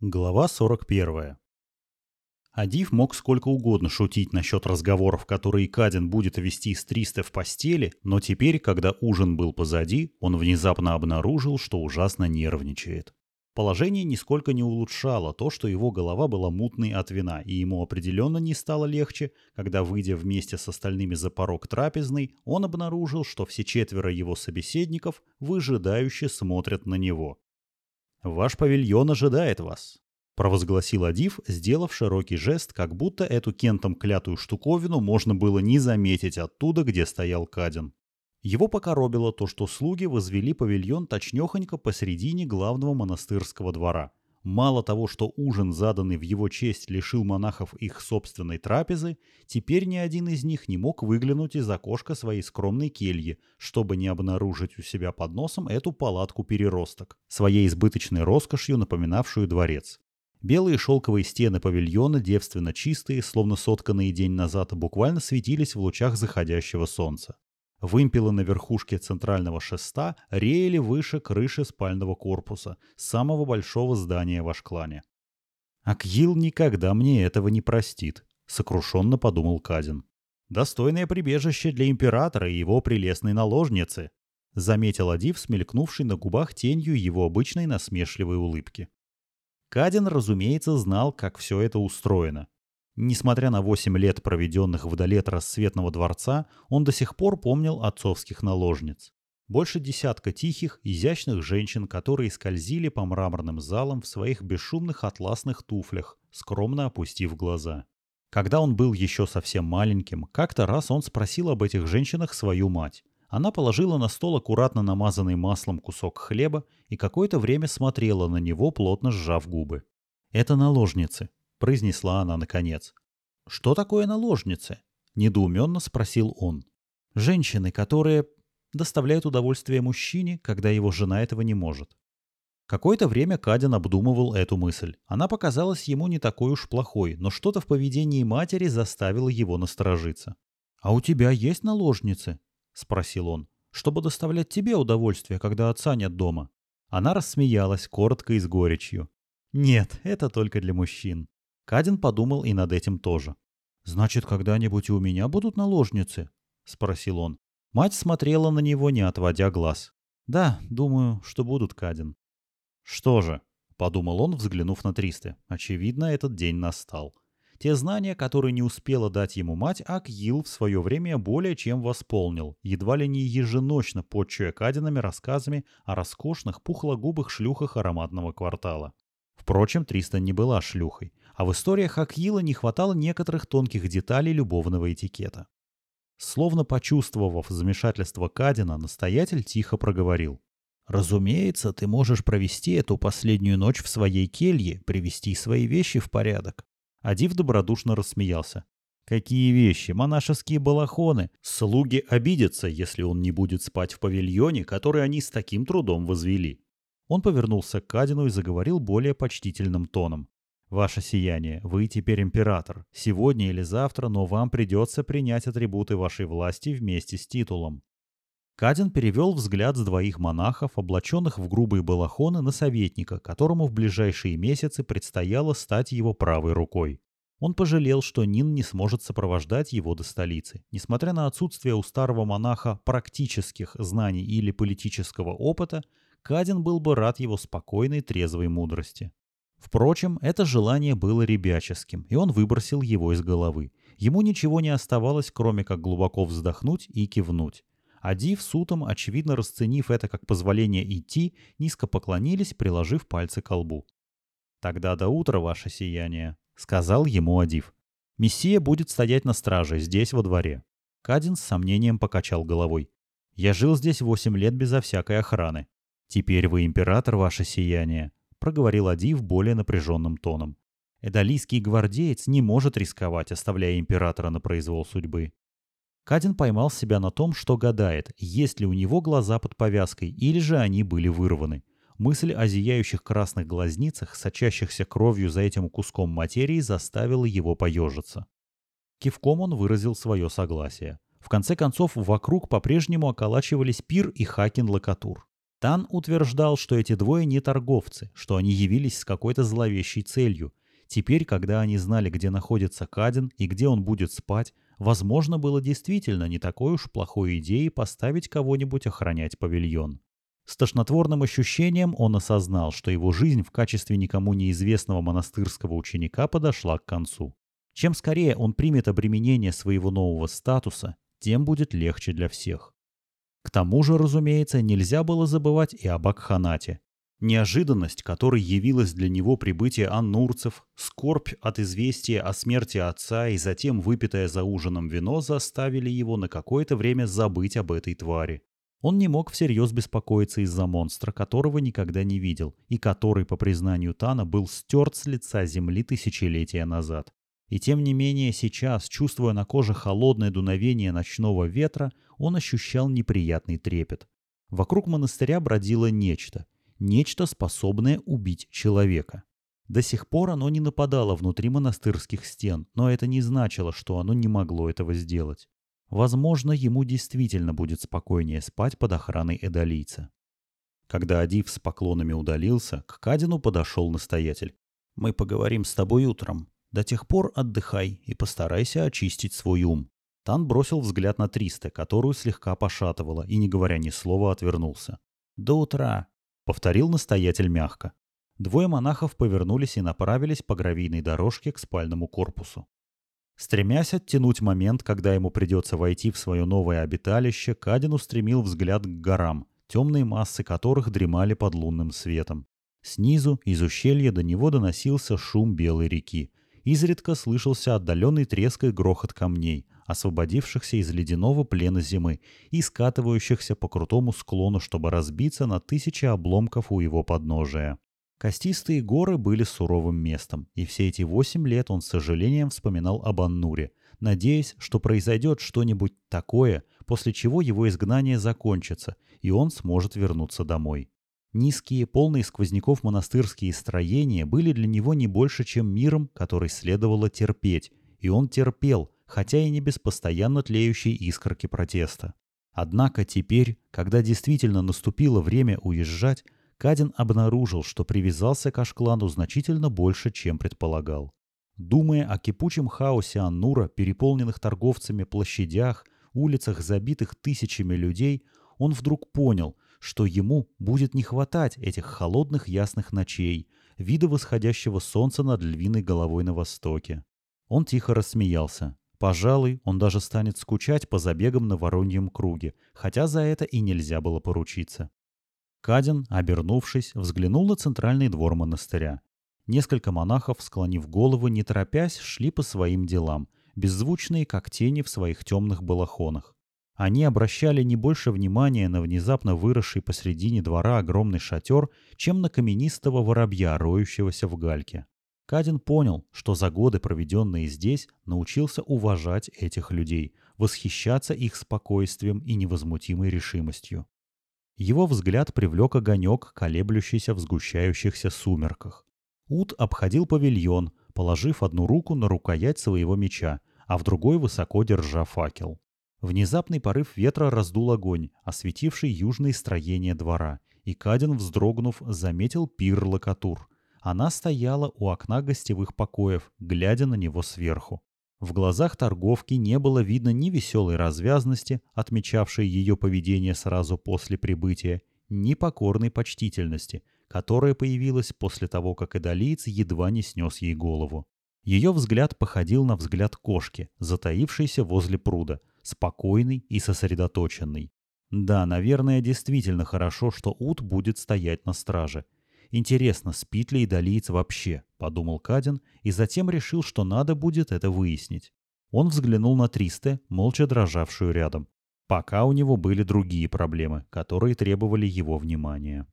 Глава 41. Адив мог сколько угодно шутить насчет разговоров, которые Кадин будет вести с Тристе в постели, но теперь, когда ужин был позади, он внезапно обнаружил, что ужасно нервничает. Положение нисколько не улучшало то, что его голова была мутной от вина, и ему определенно не стало легче, когда, выйдя вместе с остальными за порог трапезной, он обнаружил, что все четверо его собеседников выжидающе смотрят на него. «Ваш павильон ожидает вас», — провозгласил Адив, сделав широкий жест, как будто эту кентом клятую штуковину можно было не заметить оттуда, где стоял Кадин. Его покоробило то, что слуги возвели павильон точнёхонько посередине главного монастырского двора. Мало того, что ужин, заданный в его честь, лишил монахов их собственной трапезы, теперь ни один из них не мог выглянуть из окошка своей скромной кельи, чтобы не обнаружить у себя под носом эту палатку-переросток, своей избыточной роскошью напоминавшую дворец. Белые шелковые стены павильона, девственно чистые, словно сотканные день назад, буквально светились в лучах заходящего солнца. Вымпелы на верхушке центрального шеста реяли выше крыши спального корпуса, самого большого здания в Ашклане. «Акил никогда мне этого не простит», — сокрушенно подумал Казин. «Достойное прибежище для императора и его прелестной наложницы», — заметил Адив, смелькнувший на губах тенью его обычной насмешливой улыбки. Кадин, разумеется, знал, как все это устроено. Несмотря на 8 лет, проведенных вдали от рассветного дворца, он до сих пор помнил отцовских наложниц. Больше десятка тихих, изящных женщин, которые скользили по мраморным залам в своих бесшумных атласных туфлях, скромно опустив глаза. Когда он был еще совсем маленьким, как-то раз он спросил об этих женщинах свою мать. Она положила на стол аккуратно намазанный маслом кусок хлеба и какое-то время смотрела на него, плотно сжав губы. «Это наложницы», — произнесла она наконец. «Что такое наложницы?» — недоуменно спросил он. «Женщины, которые доставляют удовольствие мужчине, когда его жена этого не может». Какое-то время Кадин обдумывал эту мысль. Она показалась ему не такой уж плохой, но что-то в поведении матери заставило его насторожиться. «А у тебя есть наложницы?» — спросил он. «Чтобы доставлять тебе удовольствие, когда отца нет дома». Она рассмеялась, коротко и с горечью. «Нет, это только для мужчин. Кадин подумал и над этим тоже. «Значит, когда-нибудь и у меня будут наложницы?» — спросил он. Мать смотрела на него, не отводя глаз. «Да, думаю, что будут, Кадин». «Что же?» — подумал он, взглянув на Тристе. Очевидно, этот день настал. Те знания, которые не успела дать ему мать, Акил в свое время более чем восполнил, едва ли не еженочно подчуя Кадинами рассказами о роскошных пухлогубых шлюхах ароматного квартала. Впрочем, Триста не была шлюхой, а в историях Акила не хватало некоторых тонких деталей любовного этикета. Словно почувствовав замешательство Кадина, настоятель тихо проговорил. «Разумеется, ты можешь провести эту последнюю ночь в своей келье, привести свои вещи в порядок». Адив добродушно рассмеялся. «Какие вещи? Монашеские балахоны. Слуги обидятся, если он не будет спать в павильоне, который они с таким трудом возвели». Он повернулся к Кадину и заговорил более почтительным тоном. Ваше сияние, вы теперь император. Сегодня или завтра, но вам придется принять атрибуты вашей власти вместе с титулом. Кадин перевел взгляд с двоих монахов, облаченных в грубые балахоны, на советника, которому в ближайшие месяцы предстояло стать его правой рукой. Он пожалел, что Нин не сможет сопровождать его до столицы. Несмотря на отсутствие у старого монаха практических знаний или политического опыта, Кадин был бы рад его спокойной трезвой мудрости. Впрочем, это желание было ребяческим, и он выбросил его из головы. Ему ничего не оставалось, кроме как глубоко вздохнуть и кивнуть. А Див с Утом, очевидно расценив это как позволение идти, низко поклонились, приложив пальцы к лбу. «Тогда до утра, ваше сияние», — сказал ему Адив. «Мессия будет стоять на страже, здесь, во дворе». Кадин с сомнением покачал головой. «Я жил здесь восемь лет безо всякой охраны. Теперь вы император, ваше сияние. — проговорил Адив более напряженным тоном. «Эдалийский гвардеец не может рисковать, оставляя императора на произвол судьбы». Кадин поймал себя на том, что гадает, есть ли у него глаза под повязкой, или же они были вырваны. Мысль о зияющих красных глазницах, сочащихся кровью за этим куском материи, заставила его поежиться. Кивком он выразил свое согласие. В конце концов, вокруг по-прежнему околачивались Пир и Хакин Лакатур. Тан утверждал, что эти двое не торговцы, что они явились с какой-то зловещей целью. Теперь, когда они знали, где находится Кадин и где он будет спать, возможно, было действительно не такой уж плохой идеей поставить кого-нибудь охранять павильон. С тошнотворным ощущением он осознал, что его жизнь в качестве никому неизвестного монастырского ученика подошла к концу. Чем скорее он примет обременение своего нового статуса, тем будет легче для всех. К тому же, разумеется, нельзя было забывать и об Акханате. Неожиданность, которой явилась для него прибытие аннурцев, скорбь от известия о смерти отца и затем выпитое за ужином вино заставили его на какое-то время забыть об этой твари. Он не мог всерьез беспокоиться из-за монстра, которого никогда не видел, и который, по признанию Тана, был стерт с лица земли тысячелетия назад. И тем не менее сейчас, чувствуя на коже холодное дуновение ночного ветра, он ощущал неприятный трепет. Вокруг монастыря бродило нечто. Нечто, способное убить человека. До сих пор оно не нападало внутри монастырских стен, но это не значило, что оно не могло этого сделать. Возможно, ему действительно будет спокойнее спать под охраной эдолийца. Когда Адив с поклонами удалился, к Кадину подошел настоятель. «Мы поговорим с тобой утром. До тех пор отдыхай и постарайся очистить свой ум». Тан бросил взгляд на Триста, которую слегка пошатывало, и, не говоря ни слова, отвернулся. «До утра», — повторил настоятель мягко. Двое монахов повернулись и направились по гравийной дорожке к спальному корпусу. Стремясь оттянуть момент, когда ему придется войти в свое новое обиталище, Кадин устремил взгляд к горам, темные массы которых дремали под лунным светом. Снизу, из ущелья, до него доносился шум белой реки. Изредка слышался отдаленный треск и грохот камней, освободившихся из ледяного плена зимы и скатывающихся по крутому склону, чтобы разбиться на тысячи обломков у его подножия. Костистые горы были суровым местом, и все эти восемь лет он с сожалением вспоминал об Аннуре, надеясь, что произойдет что-нибудь такое, после чего его изгнание закончится, и он сможет вернуться домой. Низкие, полные сквозняков монастырские строения были для него не больше, чем миром, который следовало терпеть, и он терпел, хотя и не без постоянно тлеющей искорки протеста. Однако теперь, когда действительно наступило время уезжать, Кадин обнаружил, что привязался к Ашклану значительно больше, чем предполагал. Думая о кипучем хаосе Аннура, переполненных торговцами площадях, улицах, забитых тысячами людей, он вдруг понял, что ему будет не хватать этих холодных ясных ночей, вида восходящего солнца над львиной головой на востоке. Он тихо рассмеялся. Пожалуй, он даже станет скучать по забегам на Вороньем круге, хотя за это и нельзя было поручиться. Кадин, обернувшись, взглянул на центральный двор монастыря. Несколько монахов, склонив головы, не торопясь, шли по своим делам, беззвучные, как тени в своих темных балахонах. Они обращали не больше внимания на внезапно выросший посредине двора огромный шатер, чем на каменистого воробья, роющегося в гальке. Кадин понял, что за годы, проведенные здесь, научился уважать этих людей, восхищаться их спокойствием и невозмутимой решимостью. Его взгляд привлек огонек, колеблющийся в сгущающихся сумерках. Ут обходил павильон, положив одну руку на рукоять своего меча, а в другой высоко держа факел. Внезапный порыв ветра раздул огонь, осветивший южные строения двора, и Кадин, вздрогнув, заметил пир Локатур. Она стояла у окна гостевых покоев, глядя на него сверху. В глазах торговки не было видно ни веселой развязности, отмечавшей ее поведение сразу после прибытия, ни покорной почтительности, которая появилась после того, как Эдолиец едва не снес ей голову. Ее взгляд походил на взгляд кошки, затаившейся возле пруда, спокойный и сосредоточенный. Да, наверное, действительно хорошо, что Ут будет стоять на страже – Интересно, спит ли идолиец вообще, подумал Кадин и затем решил, что надо будет это выяснить. Он взглянул на Тристе, молча дрожавшую рядом. Пока у него были другие проблемы, которые требовали его внимания.